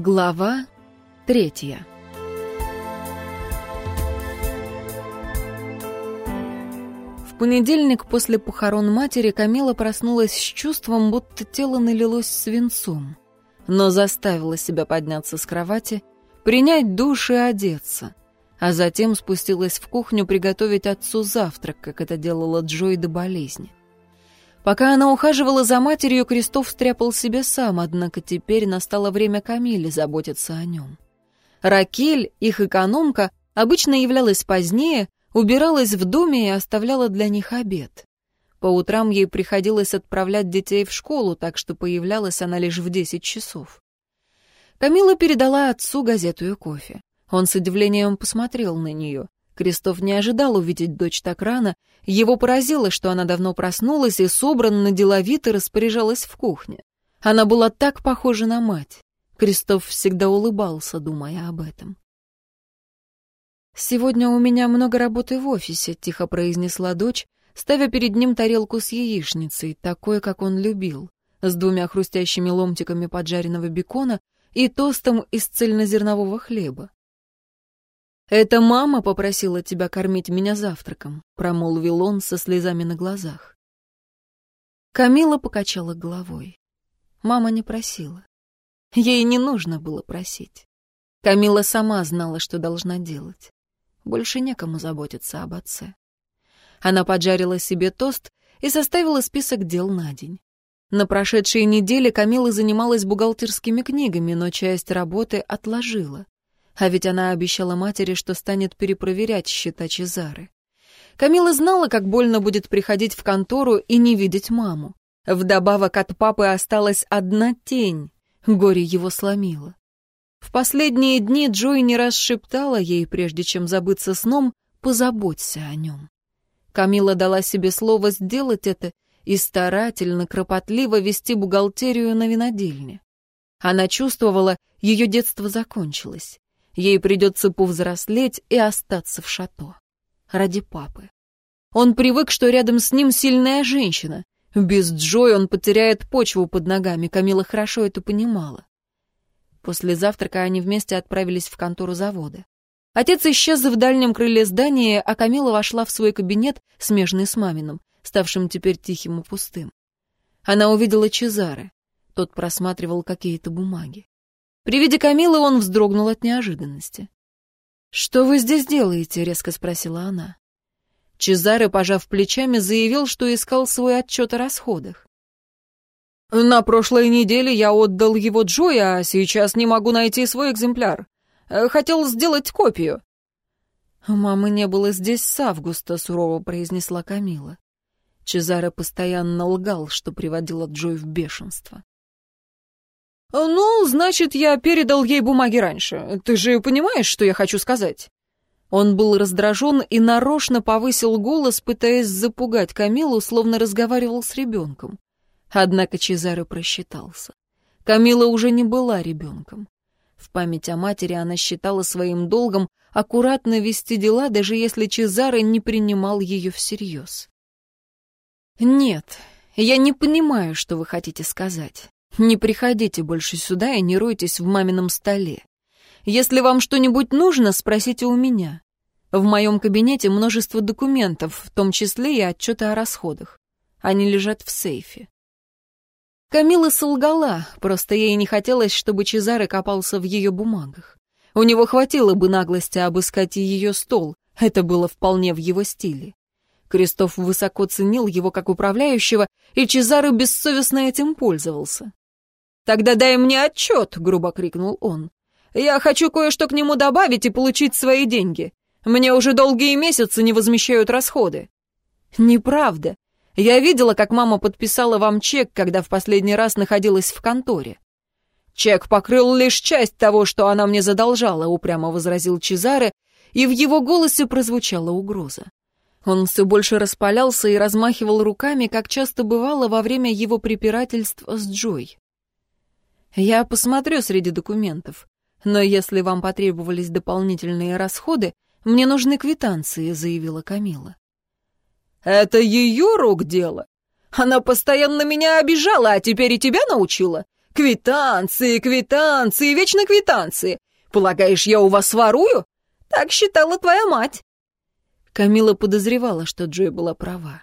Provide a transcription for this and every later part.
Глава третья В понедельник после похорон матери Камила проснулась с чувством, будто тело налилось свинцом, но заставила себя подняться с кровати, принять душ и одеться, а затем спустилась в кухню приготовить отцу завтрак, как это делала Джой до болезни. Пока она ухаживала за матерью, Крестов стряпал себе сам, однако теперь настало время Камиле заботиться о нем. Ракель, их экономка, обычно являлась позднее, убиралась в доме и оставляла для них обед. По утрам ей приходилось отправлять детей в школу, так что появлялась она лишь в десять часов. Камила передала отцу газету и кофе. Он с удивлением посмотрел на нее. Крестов не ожидал увидеть дочь так рано. Его поразило, что она давно проснулась и собранно деловито распоряжалась в кухне. Она была так похожа на мать. Крестов всегда улыбался, думая об этом. «Сегодня у меня много работы в офисе», — тихо произнесла дочь, ставя перед ним тарелку с яичницей, такой, как он любил, с двумя хрустящими ломтиками поджаренного бекона и тостом из цельнозернового хлеба. «Это мама попросила тебя кормить меня завтраком», — промолвил он со слезами на глазах. Камила покачала головой. Мама не просила. Ей не нужно было просить. Камила сама знала, что должна делать. Больше некому заботиться об отце. Она поджарила себе тост и составила список дел на день. На прошедшей неделе Камила занималась бухгалтерскими книгами, но часть работы отложила. А ведь она обещала матери, что станет перепроверять счета Чезары. Камила знала, как больно будет приходить в контору и не видеть маму. Вдобавок от папы осталась одна тень. Горе его сломило. В последние дни Джой не раз шептала ей, прежде чем забыться сном, «позаботься о нем». Камила дала себе слово сделать это и старательно, кропотливо вести бухгалтерию на винодельне. Она чувствовала, ее детство закончилось. Ей придется повзрослеть и остаться в шато. Ради папы. Он привык, что рядом с ним сильная женщина. Без Джой он потеряет почву под ногами, Камила хорошо это понимала. После завтрака они вместе отправились в контору завода. Отец исчез в дальнем крыле здания, а Камила вошла в свой кабинет, смежный с маминым, ставшим теперь тихим и пустым. Она увидела Чезаре. Тот просматривал какие-то бумаги. При виде Камилы он вздрогнул от неожиданности. «Что вы здесь делаете?» — резко спросила она. Чезаре, пожав плечами, заявил, что искал свой отчет о расходах. «На прошлой неделе я отдал его Джой, а сейчас не могу найти свой экземпляр. Э, хотел сделать копию». «Мамы не было здесь с августа», — сурово произнесла Камила. Чезаре постоянно лгал, что приводило Джой в бешенство. «Ну, значит, я передал ей бумаги раньше. Ты же понимаешь, что я хочу сказать?» Он был раздражен и нарочно повысил голос, пытаясь запугать Камилу, словно разговаривал с ребенком. Однако Чезаре просчитался. Камила уже не была ребенком. В память о матери она считала своим долгом аккуратно вести дела, даже если Чезаре не принимал ее всерьез. «Нет, я не понимаю, что вы хотите сказать. Не приходите больше сюда и не ройтесь в мамином столе. Если вам что-нибудь нужно, спросите у меня. В моем кабинете множество документов, в том числе и отчеты о расходах. Они лежат в сейфе. Камила солгала, просто ей не хотелось, чтобы Чезаре копался в ее бумагах. У него хватило бы наглости обыскать ее стол, это было вполне в его стиле. Крестов высоко ценил его как управляющего, и Чезаре бессовестно этим пользовался. «Тогда дай мне отчет», — грубо крикнул он. «Я хочу кое-что к нему добавить и получить свои деньги. Мне уже долгие месяцы не возмещают расходы». «Неправда. Я видела, как мама подписала вам чек, когда в последний раз находилась в конторе». «Чек покрыл лишь часть того, что она мне задолжала», — упрямо возразил Чезаре, и в его голосе прозвучала угроза. Он все больше распалялся и размахивал руками, как часто бывало во время его препирательств с Джой. Я посмотрю среди документов. Но если вам потребовались дополнительные расходы, мне нужны квитанции», — заявила Камила. «Это ее рук дело. Она постоянно меня обижала, а теперь и тебя научила. Квитанции, квитанции, вечно квитанции. Полагаешь, я у вас ворую? Так считала твоя мать. Камила подозревала, что Джой была права.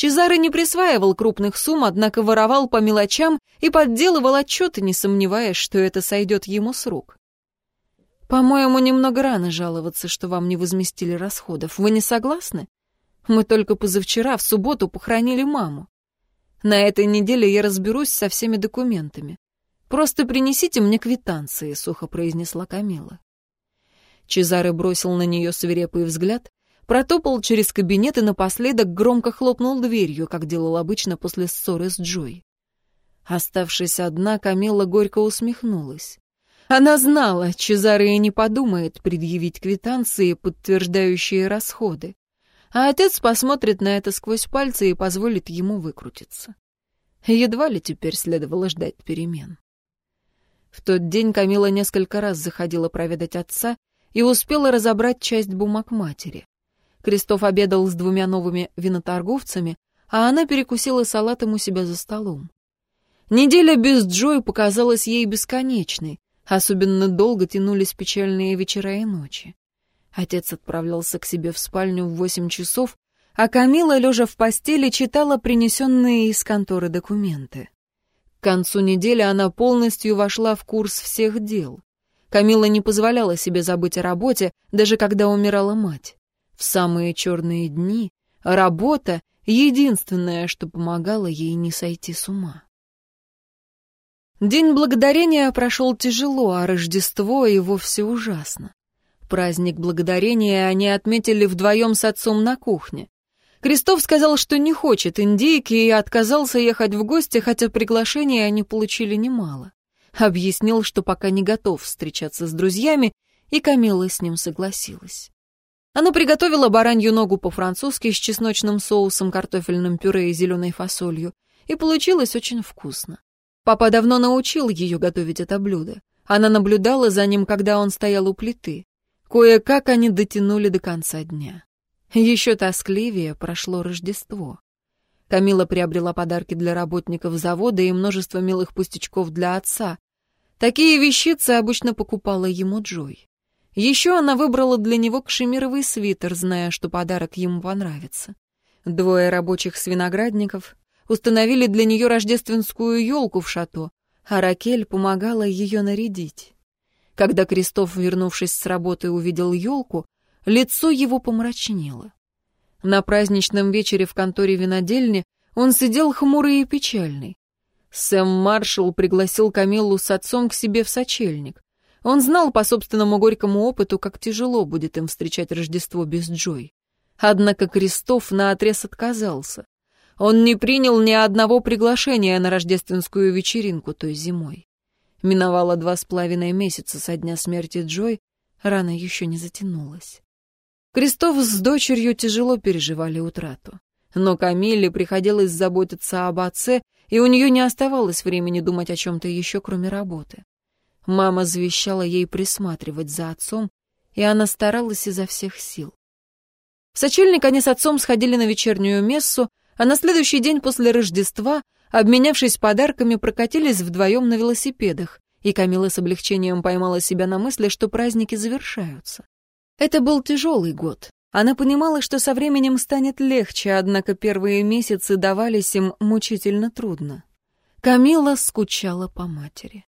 Чезаре не присваивал крупных сумм, однако воровал по мелочам и подделывал отчеты, не сомневаясь, что это сойдет ему с рук. «По-моему, немного рано жаловаться, что вам не возместили расходов. Вы не согласны? Мы только позавчера, в субботу, похоронили маму. На этой неделе я разберусь со всеми документами. Просто принесите мне квитанции», — сухо произнесла Камила. Чезаре бросил на нее свирепый взгляд, протопал через кабинет и напоследок громко хлопнул дверью, как делал обычно после ссоры с Джой. Оставшись одна, Камилла горько усмехнулась. Она знала, Чезаре не подумает предъявить квитанции, подтверждающие расходы. А отец посмотрит на это сквозь пальцы и позволит ему выкрутиться. Едва ли теперь следовало ждать перемен. В тот день Камила несколько раз заходила проведать отца и успела разобрать часть бумаг матери. Кристоф обедал с двумя новыми виноторговцами, а она перекусила салатом у себя за столом. Неделя без Джой показалась ей бесконечной, особенно долго тянулись печальные вечера и ночи. Отец отправлялся к себе в спальню в восемь часов, а Камила, лежа в постели, читала принесенные из конторы документы. К концу недели она полностью вошла в курс всех дел. Камила не позволяла себе забыть о работе, даже когда умирала мать. В самые черные дни работа — единственное, что помогало ей не сойти с ума. День Благодарения прошел тяжело, а Рождество и вовсе ужасно. Праздник Благодарения они отметили вдвоем с отцом на кухне. Крестов сказал, что не хочет индейки и отказался ехать в гости, хотя приглашения они получили немало. Объяснил, что пока не готов встречаться с друзьями, и Камила с ним согласилась. Она приготовила баранью ногу по-французски с чесночным соусом, картофельным пюре и зеленой фасолью, и получилось очень вкусно. Папа давно научил ее готовить это блюдо. Она наблюдала за ним, когда он стоял у плиты. Кое-как они дотянули до конца дня. Еще тоскливее прошло Рождество. Камила приобрела подарки для работников завода и множество милых пустячков для отца. Такие вещицы обычно покупала ему Джой. Еще она выбрала для него кшемировый свитер, зная, что подарок ему понравится. Двое рабочих с виноградников установили для нее рождественскую елку в шато, а Ракель помогала ее нарядить. Когда Крестов, вернувшись с работы, увидел елку, лицо его помрачнело. На праздничном вечере в конторе винодельни он сидел хмурый и печальный. Сэм Маршалл пригласил Камиллу с отцом к себе в сочельник. Он знал по собственному горькому опыту, как тяжело будет им встречать Рождество без Джой. Однако Крестов наотрез отказался. Он не принял ни одного приглашения на рождественскую вечеринку той зимой. Миновало два с половиной месяца со дня смерти Джой, рана еще не затянулась. Крестов с дочерью тяжело переживали утрату. Но Камилле приходилось заботиться об отце, и у нее не оставалось времени думать о чем-то еще, кроме работы. Мама завещала ей присматривать за отцом, и она старалась изо всех сил. В сочельник они с отцом сходили на вечернюю мессу, а на следующий день после Рождества, обменявшись подарками, прокатились вдвоем на велосипедах, и Камила с облегчением поймала себя на мысли, что праздники завершаются. Это был тяжелый год. Она понимала, что со временем станет легче, однако первые месяцы давались им мучительно трудно. Камила скучала по матери.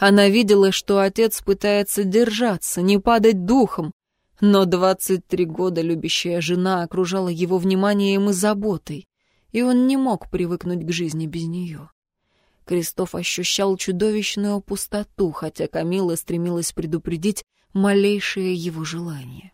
Она видела, что отец пытается держаться, не падать духом, но двадцать три года любящая жена окружала его вниманием и заботой, и он не мог привыкнуть к жизни без нее. Кристоф ощущал чудовищную пустоту, хотя Камила стремилась предупредить малейшее его желание.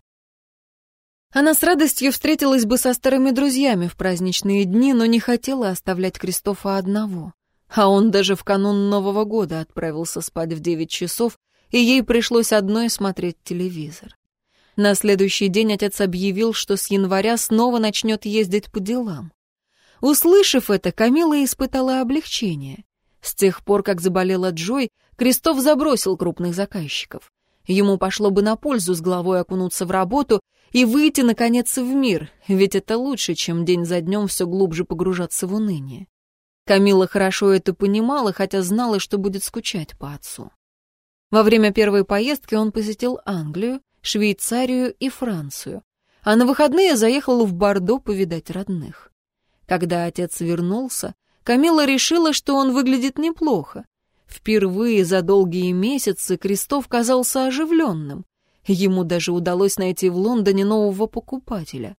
Она с радостью встретилась бы со старыми друзьями в праздничные дни, но не хотела оставлять Кристофа одного. А он даже в канун Нового года отправился спать в девять часов, и ей пришлось одной смотреть телевизор. На следующий день отец объявил, что с января снова начнет ездить по делам. Услышав это, Камила испытала облегчение. С тех пор, как заболела Джой, Крестов забросил крупных заказчиков. Ему пошло бы на пользу с головой окунуться в работу и выйти, наконец, в мир, ведь это лучше, чем день за днем все глубже погружаться в уныние. Камила хорошо это понимала, хотя знала, что будет скучать по отцу. Во время первой поездки он посетил Англию, Швейцарию и Францию, а на выходные заехал в Бордо повидать родных. Когда отец вернулся, Камила решила, что он выглядит неплохо. Впервые за долгие месяцы Крестов казался оживленным. Ему даже удалось найти в Лондоне нового покупателя.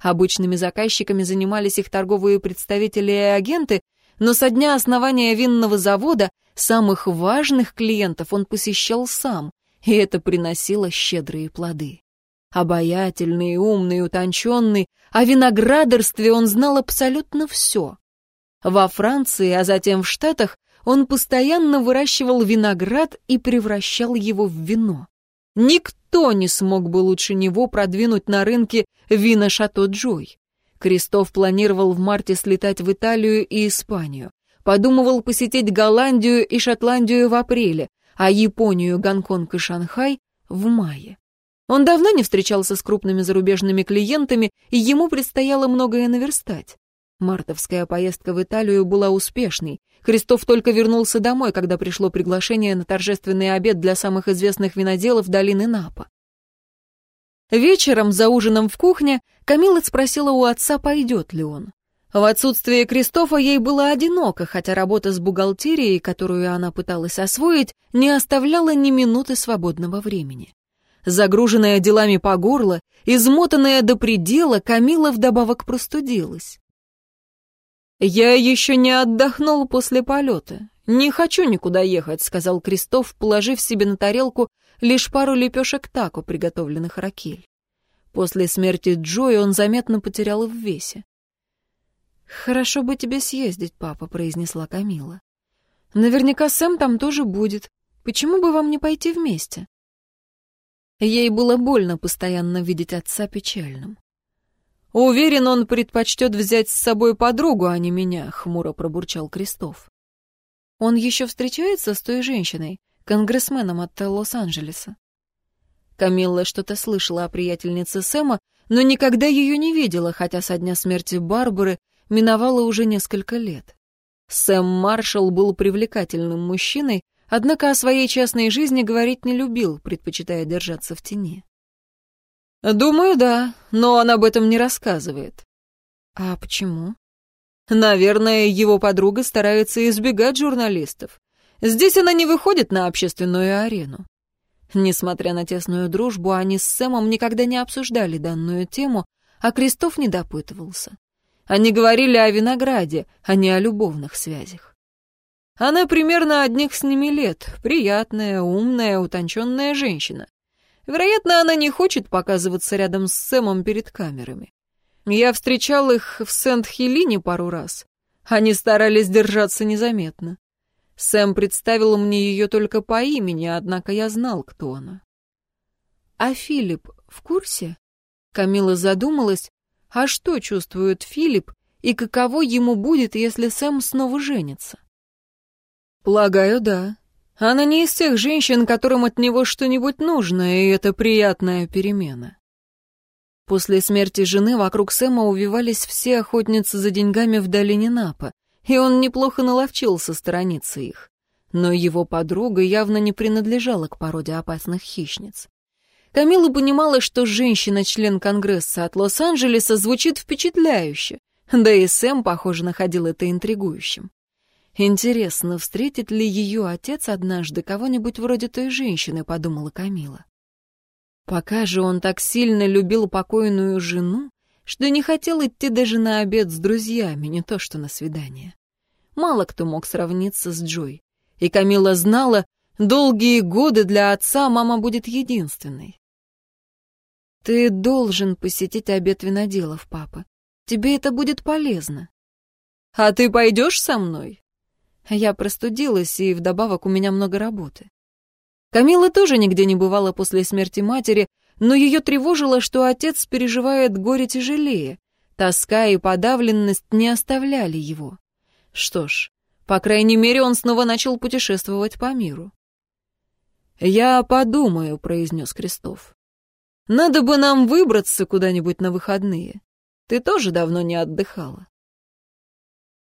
Обычными заказчиками занимались их торговые представители и агенты, но со дня основания винного завода самых важных клиентов он посещал сам, и это приносило щедрые плоды. Обаятельный, умный, утонченный, о виноградарстве он знал абсолютно все. Во Франции, а затем в Штатах, он постоянно выращивал виноград и превращал его в вино. Никто не смог бы лучше него продвинуть на рынке вина Шато Джой. Крестов планировал в марте слетать в Италию и Испанию. Подумывал посетить Голландию и Шотландию в апреле, а Японию, Гонконг и Шанхай в мае. Он давно не встречался с крупными зарубежными клиентами, и ему предстояло многое наверстать. Мартовская поездка в Италию была успешной. Крестов только вернулся домой, когда пришло приглашение на торжественный обед для самых известных виноделов долины Напа. Вечером за ужином в кухне Камила спросила у отца, пойдет ли он. В отсутствие Кристофа ей было одиноко, хотя работа с бухгалтерией, которую она пыталась освоить, не оставляла ни минуты свободного времени. Загруженная делами по горло, измотанная до предела, Камила вдобавок простудилась. «Я еще не отдохнул после полета. Не хочу никуда ехать», — сказал Крестов, положив себе на тарелку лишь пару лепешек тако, приготовленных ракель. После смерти Джои он заметно потерял в весе. «Хорошо бы тебе съездить, папа», — произнесла Камила. «Наверняка Сэм там тоже будет. Почему бы вам не пойти вместе?» Ей было больно постоянно видеть отца печальным. «Уверен, он предпочтет взять с собой подругу, а не меня», — хмуро пробурчал Крестов. «Он еще встречается с той женщиной, конгрессменом от Лос-Анджелеса?» Камилла что-то слышала о приятельнице Сэма, но никогда ее не видела, хотя со дня смерти Барбары миновало уже несколько лет. Сэм Маршалл был привлекательным мужчиной, однако о своей частной жизни говорить не любил, предпочитая держаться в тени. «Думаю, да, но он об этом не рассказывает». «А почему?» «Наверное, его подруга старается избегать журналистов. Здесь она не выходит на общественную арену». Несмотря на тесную дружбу, они с Сэмом никогда не обсуждали данную тему, а Крестов не допытывался. Они говорили о винограде, а не о любовных связях. Она примерно одних с ними лет, приятная, умная, утонченная женщина. Вероятно, она не хочет показываться рядом с Сэмом перед камерами. Я встречал их в Сент-Хелине пару раз. Они старались держаться незаметно. Сэм представил мне ее только по имени, однако я знал, кто она. «А Филипп в курсе?» Камила задумалась, а что чувствует Филипп и каково ему будет, если Сэм снова женится? «Полагаю, да. Она не из тех женщин, которым от него что-нибудь нужно, и это приятная перемена. После смерти жены вокруг Сэма увивались все охотницы за деньгами в долине Напа, и он неплохо наловчился сторониться их. Но его подруга явно не принадлежала к породе опасных хищниц. Камила понимала, что женщина-член Конгресса от Лос-Анджелеса звучит впечатляюще, да и Сэм, похоже, находил это интригующим. Интересно, встретит ли ее отец однажды кого-нибудь вроде той женщины, подумала Камила. Пока же он так сильно любил покойную жену, что не хотел идти даже на обед с друзьями, не то что на свидание. Мало кто мог сравниться с Джой. И Камила знала, долгие годы для отца мама будет единственной. «Ты должен посетить обед виноделов, папа. Тебе это будет полезно». «А ты пойдешь со мной?» Я простудилась, и вдобавок у меня много работы. Камила тоже нигде не бывала после смерти матери, но ее тревожило, что отец переживает горе тяжелее. Тоска и подавленность не оставляли его. Что ж, по крайней мере, он снова начал путешествовать по миру. «Я подумаю», — произнес Крестов. «Надо бы нам выбраться куда-нибудь на выходные. Ты тоже давно не отдыхала».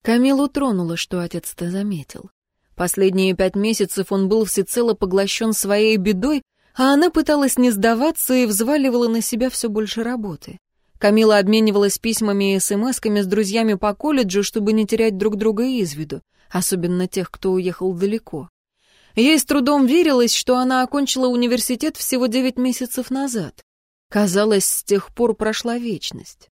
Камилу тронуло, что отец-то заметил. Последние пять месяцев он был всецело поглощен своей бедой, а она пыталась не сдаваться и взваливала на себя все больше работы. Камила обменивалась письмами и смс-ками с друзьями по колледжу, чтобы не терять друг друга из виду, особенно тех, кто уехал далеко. Ей с трудом верилось, что она окончила университет всего девять месяцев назад. Казалось, с тех пор прошла вечность.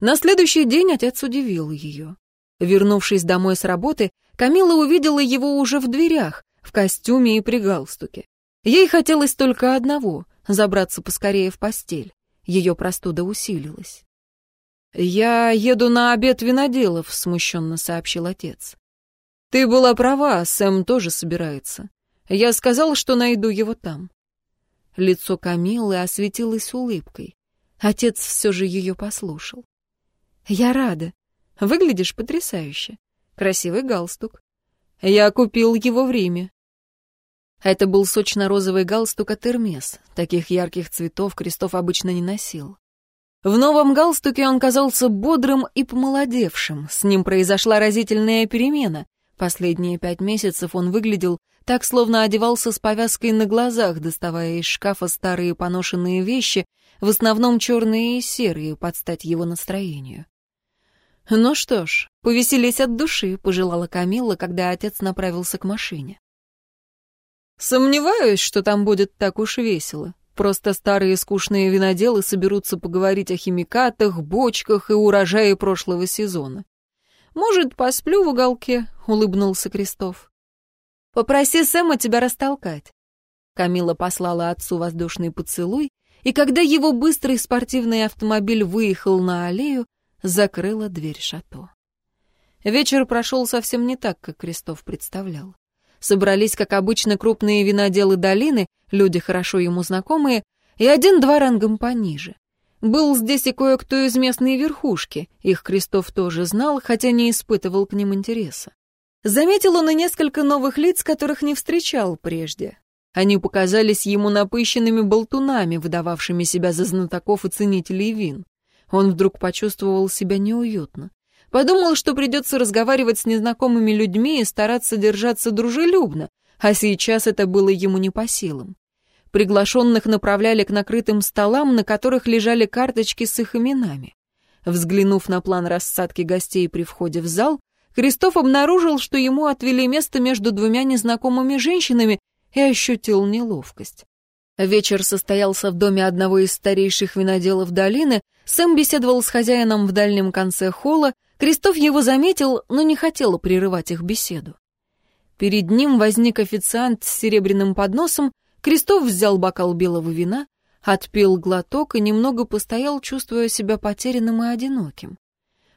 На следующий день отец удивил ее. Вернувшись домой с работы, Камила увидела его уже в дверях, в костюме и при галстуке. Ей хотелось только одного — забраться поскорее в постель. Ее простуда усилилась. «Я еду на обед виноделов», — смущенно сообщил отец. «Ты была права, Сэм тоже собирается. Я сказал, что найду его там». Лицо Камилы осветилось улыбкой. Отец все же ее послушал. «Я рада. Выглядишь потрясающе. Красивый галстук. Я купил его в Риме. Это был сочно-розовый галстук от Эрмес. Таких ярких цветов Крестов обычно не носил. В новом галстуке он казался бодрым и помолодевшим. С ним произошла разительная перемена. Последние пять месяцев он выглядел так, словно одевался с повязкой на глазах, доставая из шкафа старые поношенные вещи, в основном черные и серые, под стать его настроению. «Ну что ж, повеселись от души», — пожелала Камилла, когда отец направился к машине. «Сомневаюсь, что там будет так уж весело. Просто старые скучные виноделы соберутся поговорить о химикатах, бочках и урожае прошлого сезона. Может, посплю в уголке?» — улыбнулся Крестов. «Попроси Сэма тебя растолкать». Камила послала отцу воздушный поцелуй, и когда его быстрый спортивный автомобиль выехал на аллею, закрыла дверь шато. Вечер прошел совсем не так, как Крестов представлял. Собрались, как обычно, крупные виноделы долины, люди хорошо ему знакомые, и один-два рангом пониже. Был здесь и кое-кто из местной верхушки, их Крестов тоже знал, хотя не испытывал к ним интереса. Заметил он и несколько новых лиц, которых не встречал прежде. Они показались ему напыщенными болтунами, выдававшими себя за знатоков и ценителей вин. Он вдруг почувствовал себя неуютно. Подумал, что придется разговаривать с незнакомыми людьми и стараться держаться дружелюбно, а сейчас это было ему не по силам. Приглашенных направляли к накрытым столам, на которых лежали карточки с их именами. Взглянув на план рассадки гостей при входе в зал, Крестов обнаружил, что ему отвели место между двумя незнакомыми женщинами и ощутил неловкость. Вечер состоялся в доме одного из старейших виноделов долины. Сэм беседовал с хозяином в дальнем конце холла. Крестов его заметил, но не хотел прерывать их беседу. Перед ним возник официант с серебряным подносом. Крестов взял бокал белого вина, отпил глоток и немного постоял, чувствуя себя потерянным и одиноким.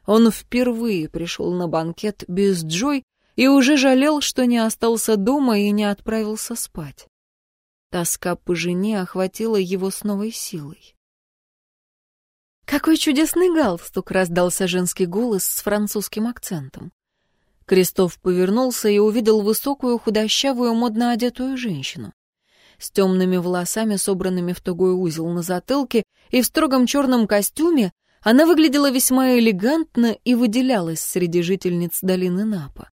Он впервые пришел на банкет без Джой и уже жалел, что не остался дома и не отправился спать. Тоска по жене охватила его с новой силой. «Какой чудесный галстук!» — раздался женский голос с французским акцентом. Крестов повернулся и увидел высокую, худощавую, модно одетую женщину. С темными волосами, собранными в тугой узел на затылке, и в строгом черном костюме она выглядела весьма элегантно и выделялась среди жительниц долины Напа.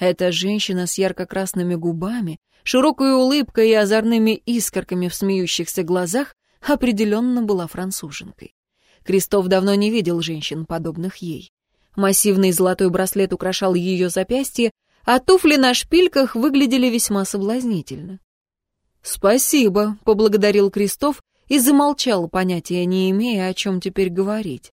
Эта женщина с ярко-красными губами, широкой улыбкой и озорными искорками в смеющихся глазах определенно была француженкой. Крестов давно не видел женщин, подобных ей. Массивный золотой браслет украшал ее запястье, а туфли на шпильках выглядели весьма соблазнительно. «Спасибо», — поблагодарил Крестов и замолчал, понятия не имея, о чем теперь говорить.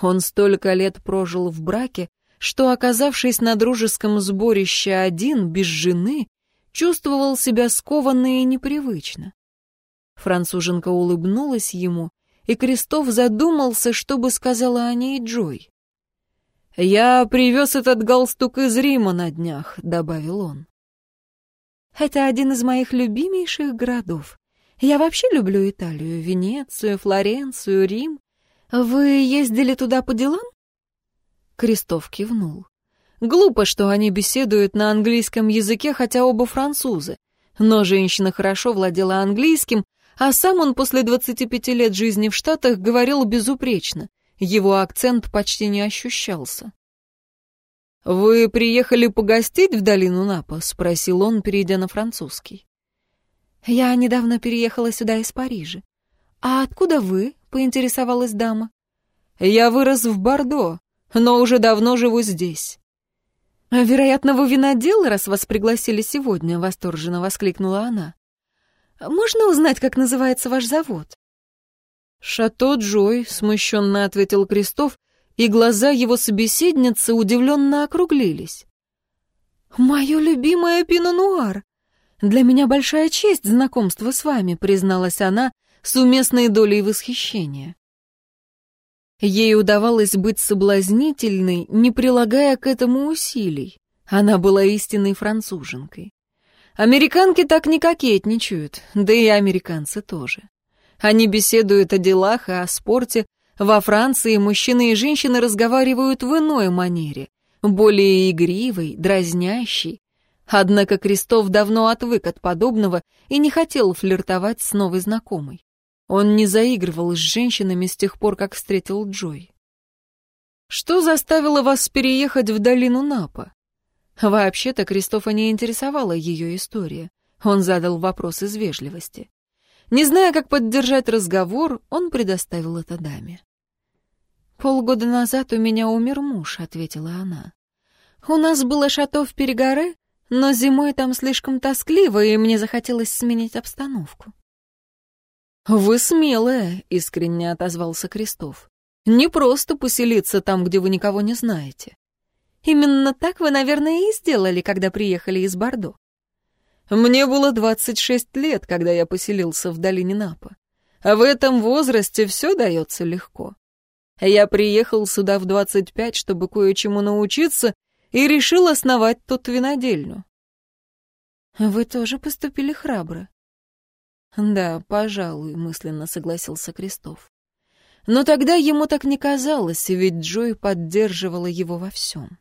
Он столько лет прожил в браке, что, оказавшись на дружеском сборище один, без жены, чувствовал себя скованно и непривычно. Француженка улыбнулась ему, и Крестов задумался, что бы сказала о ней Джой. «Я привез этот галстук из Рима на днях», — добавил он. «Это один из моих любимейших городов. Я вообще люблю Италию, Венецию, Флоренцию, Рим. Вы ездили туда по делам?» Крестов кивнул. Глупо, что они беседуют на английском языке, хотя оба французы. Но женщина хорошо владела английским, а сам он после 25 лет жизни в Штатах говорил безупречно. Его акцент почти не ощущался. «Вы приехали погостить в долину Напа?» — спросил он, перейдя на французский. «Я недавно переехала сюда из Парижа. А откуда вы?» — поинтересовалась дама. «Я вырос в Бордо, но уже давно живу здесь». «Вероятно, вы винодел, раз вас пригласили сегодня», — восторженно воскликнула она. «Можно узнать, как называется ваш завод?» «Шато Джой», — смущенно ответил Крестов, и глаза его собеседницы удивленно округлились. «Мое любимое пино-нуар! Для меня большая честь знакомства с вами», — призналась она с уместной долей восхищения. Ей удавалось быть соблазнительной, не прилагая к этому усилий. Она была истинной француженкой. Американки так не кокетничают, да и американцы тоже. Они беседуют о делах и о спорте, во Франции мужчины и женщины разговаривают в иной манере, более игривой, дразнящей. Однако Крестов давно отвык от подобного и не хотел флиртовать с новой знакомой. Он не заигрывал с женщинами с тех пор, как встретил Джой. «Что заставило вас переехать в долину Напа?» Вообще-то Кристофа не интересовала ее история. Он задал вопрос из вежливости. Не зная, как поддержать разговор, он предоставил это даме. «Полгода назад у меня умер муж», — ответила она. «У нас было шато в Перегоре, но зимой там слишком тоскливо, и мне захотелось сменить обстановку». «Вы смелая», — искренне отозвался Крестов. «Не просто поселиться там, где вы никого не знаете». «Именно так вы, наверное, и сделали, когда приехали из Бордо». «Мне было двадцать шесть лет, когда я поселился в долине Напа. А в этом возрасте все дается легко. Я приехал сюда в 25, чтобы кое-чему научиться, и решил основать тут винодельню. Вы тоже поступили храбро. Да, пожалуй, мысленно согласился Крестов. Но тогда ему так не казалось, ведь Джой поддерживала его во всем.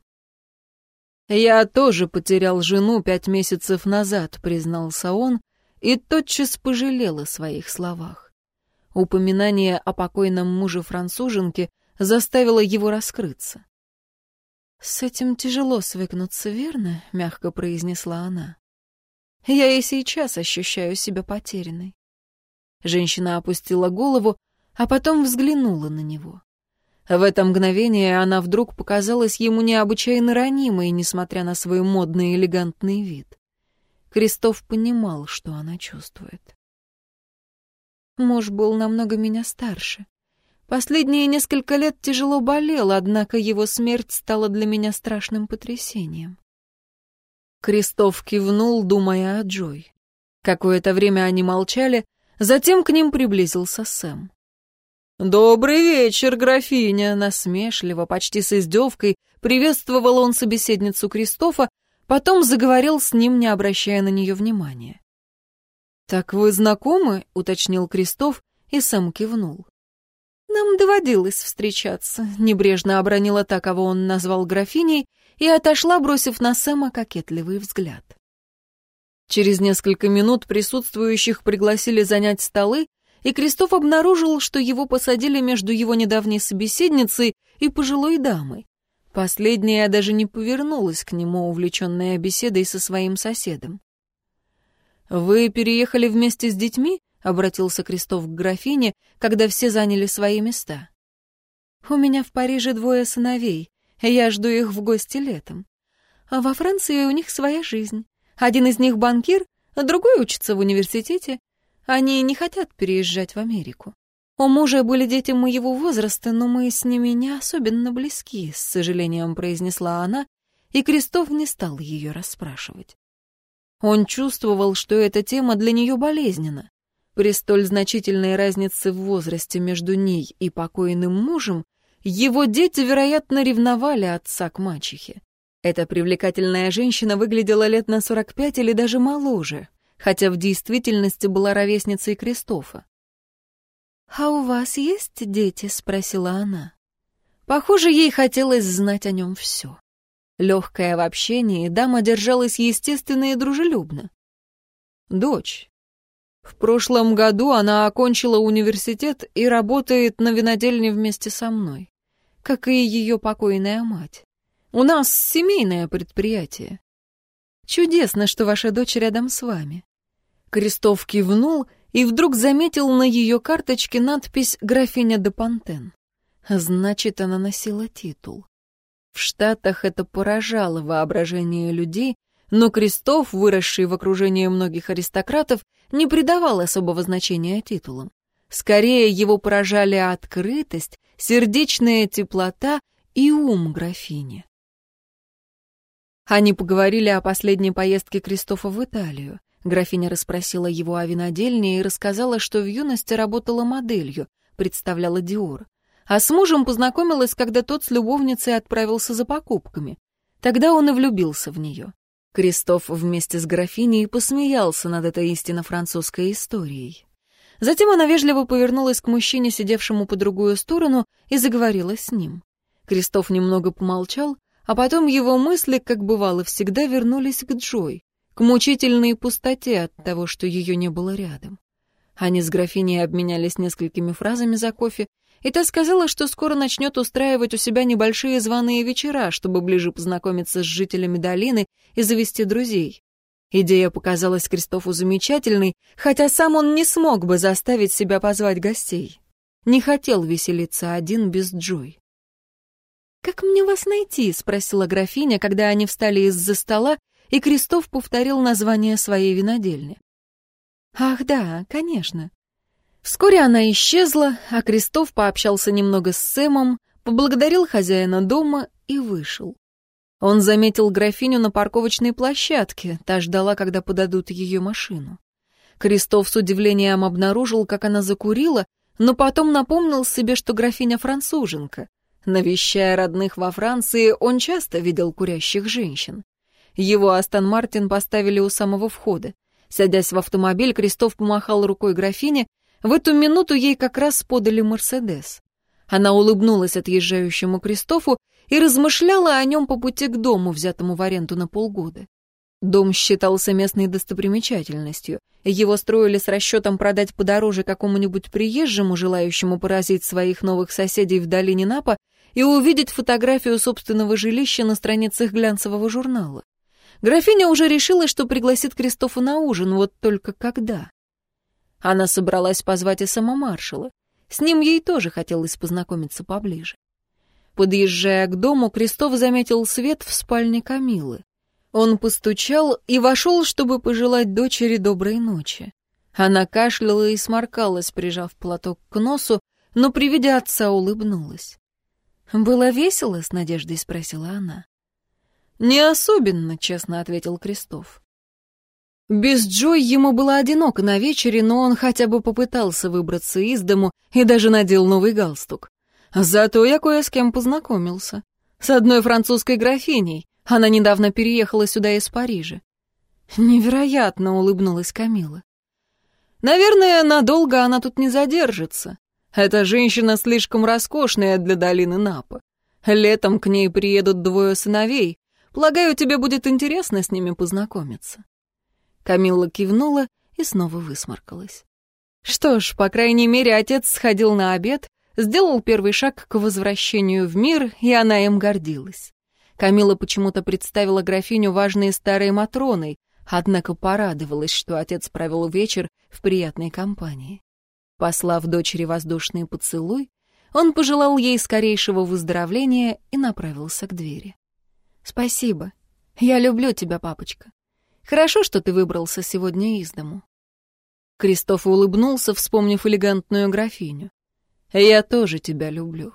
«Я тоже потерял жену пять месяцев назад», — признался он, и тотчас пожалел о своих словах. Упоминание о покойном муже француженки заставило его раскрыться. «С этим тяжело свыкнуться, верно?» — мягко произнесла она. «Я и сейчас ощущаю себя потерянной». Женщина опустила голову, а потом взглянула на него. В это мгновение она вдруг показалась ему необычайно ранимой, несмотря на свой модный элегантный вид. Крестов понимал, что она чувствует. Муж был намного меня старше. Последние несколько лет тяжело болел, однако его смерть стала для меня страшным потрясением. Крестов кивнул, думая о Джой. Какое-то время они молчали, затем к ним приблизился Сэм. «Добрый вечер, графиня!» — насмешливо, почти с издевкой, приветствовал он собеседницу Кристофа, потом заговорил с ним, не обращая на нее внимания. «Так вы знакомы?» — уточнил Крестов, и сам кивнул. «Нам доводилось встречаться», — небрежно обронила та, кого он назвал графиней, и отошла, бросив на Сэма кокетливый взгляд. Через несколько минут присутствующих пригласили занять столы, и Крестов обнаружил, что его посадили между его недавней собеседницей и пожилой дамой. Последняя даже не повернулась к нему, увлеченная беседой со своим соседом. «Вы переехали вместе с детьми?» — обратился Крестов к графине, когда все заняли свои места. «У меня в Париже двое сыновей. Я жду их в гости летом. А во Франции у них своя жизнь. Один из них банкир, а другой учится в университете. Они не хотят переезжать в Америку. У мужа были дети моего возраста, но мы с ними не особенно близки», — с сожалением произнесла она, и Крестов не стал ее расспрашивать. Он чувствовал, что эта тема для нее болезненна. При столь значительной разнице в возрасте между ней и покойным мужем, его дети, вероятно, ревновали отца к мачехе. Эта привлекательная женщина выглядела лет на 45 или даже моложе, хотя в действительности была ровесницей Кристофа. «А у вас есть дети?» — спросила она. Похоже, ей хотелось знать о нем все. Легкая в общении, дама держалась естественно и дружелюбно. Дочь. В прошлом году она окончила университет и работает на винодельне вместе со мной, как и ее покойная мать. У нас семейное предприятие. Чудесно, что ваша дочь рядом с вами. Крестов кивнул и вдруг заметил на ее карточке надпись «Графиня де Пантен». Значит, она носила титул. В Штатах это поражало воображение людей, но Крестов, выросший в окружении многих аристократов, не придавал особого значения титулам. Скорее его поражали открытость, сердечная теплота и ум графини. Они поговорили о последней поездке Кристофа в Италию. Графиня расспросила его о винодельне и рассказала, что в юности работала моделью, представляла Диор. А с мужем познакомилась, когда тот с любовницей отправился за покупками. Тогда он и влюбился в нее. Кристоф вместе с графиней посмеялся над этой истинно французской историей. Затем она вежливо повернулась к мужчине, сидевшему по другую сторону, и заговорила с ним. Кристоф немного помолчал, а потом его мысли, как бывало всегда, вернулись к Джой, к мучительной пустоте от того, что ее не было рядом. Они с графиней обменялись несколькими фразами за кофе, и та сказала, что скоро начнет устраивать у себя небольшие званые вечера, чтобы ближе познакомиться с жителями долины и завести друзей. Идея показалась Кристофу замечательной, хотя сам он не смог бы заставить себя позвать гостей. Не хотел веселиться один без Джой. «Как мне вас найти?» — спросила графиня, когда они встали из-за стола, и Кристоф повторил название своей винодельни. «Ах да, конечно. Вскоре она исчезла, а Крестов пообщался немного с Сэмом, поблагодарил хозяина дома и вышел. Он заметил графиню на парковочной площадке, та ждала, когда подадут ее машину. Крестов с удивлением обнаружил, как она закурила, но потом напомнил себе, что графиня француженка. Навещая родных во Франции, он часто видел курящих женщин. Его Астон Мартин поставили у самого входа. Садясь в автомобиль, Крестов помахал рукой графине, в эту минуту ей как раз подали Мерседес. Она улыбнулась отъезжающему Кристофу и размышляла о нем по пути к дому, взятому в аренду на полгода. Дом считался местной достопримечательностью. Его строили с расчетом продать подороже какому-нибудь приезжему, желающему поразить своих новых соседей в долине Напа и увидеть фотографию собственного жилища на страницах глянцевого журнала. Графиня уже решила, что пригласит Кристофа на ужин, вот только когда. Она собралась позвать и самомаршала. С ним ей тоже хотелось познакомиться поближе. Подъезжая к дому, Крестов заметил свет в спальне Камилы. Он постучал и вошел, чтобы пожелать дочери доброй ночи. Она кашляла и сморкалась, прижав платок к носу, но при виде отца улыбнулась. «Было весело?» — с надеждой спросила она. «Не особенно», — честно ответил Крестов. Без Джой ему было одиноко на вечере, но он хотя бы попытался выбраться из дому и даже надел новый галстук. Зато я кое с кем познакомился. С одной французской графиней. Она недавно переехала сюда из Парижа. Невероятно улыбнулась Камила. Наверное, надолго она тут не задержится. Эта женщина слишком роскошная для долины Напа. Летом к ней приедут двое сыновей. Полагаю, тебе будет интересно с ними познакомиться. Камилла кивнула и снова высморкалась. Что ж, по крайней мере, отец сходил на обед, сделал первый шаг к возвращению в мир, и она им гордилась. Камила почему-то представила графиню важной старой Матроной, однако порадовалась, что отец провел вечер в приятной компании. Послав дочери воздушный поцелуй, он пожелал ей скорейшего выздоровления и направился к двери. «Спасибо. Я люблю тебя, папочка. Хорошо, что ты выбрался сегодня из дому». Кристоф улыбнулся, вспомнив элегантную графиню. «Я тоже тебя люблю».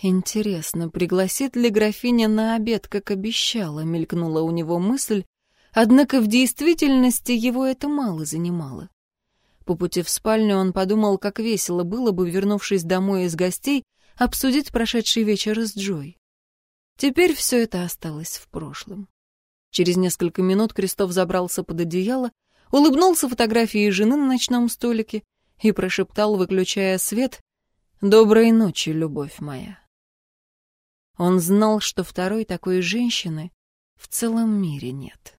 Интересно, пригласит ли графиня на обед, как обещала, мелькнула у него мысль, однако в действительности его это мало занимало. По пути в спальню он подумал, как весело было бы, вернувшись домой из гостей, обсудить прошедший вечер с Джой. Теперь все это осталось в прошлом. Через несколько минут Крестов забрался под одеяло, улыбнулся фотографии жены на ночном столике и прошептал, выключая свет, «Доброй ночи, любовь моя». Он знал, что второй такой женщины в целом мире нет.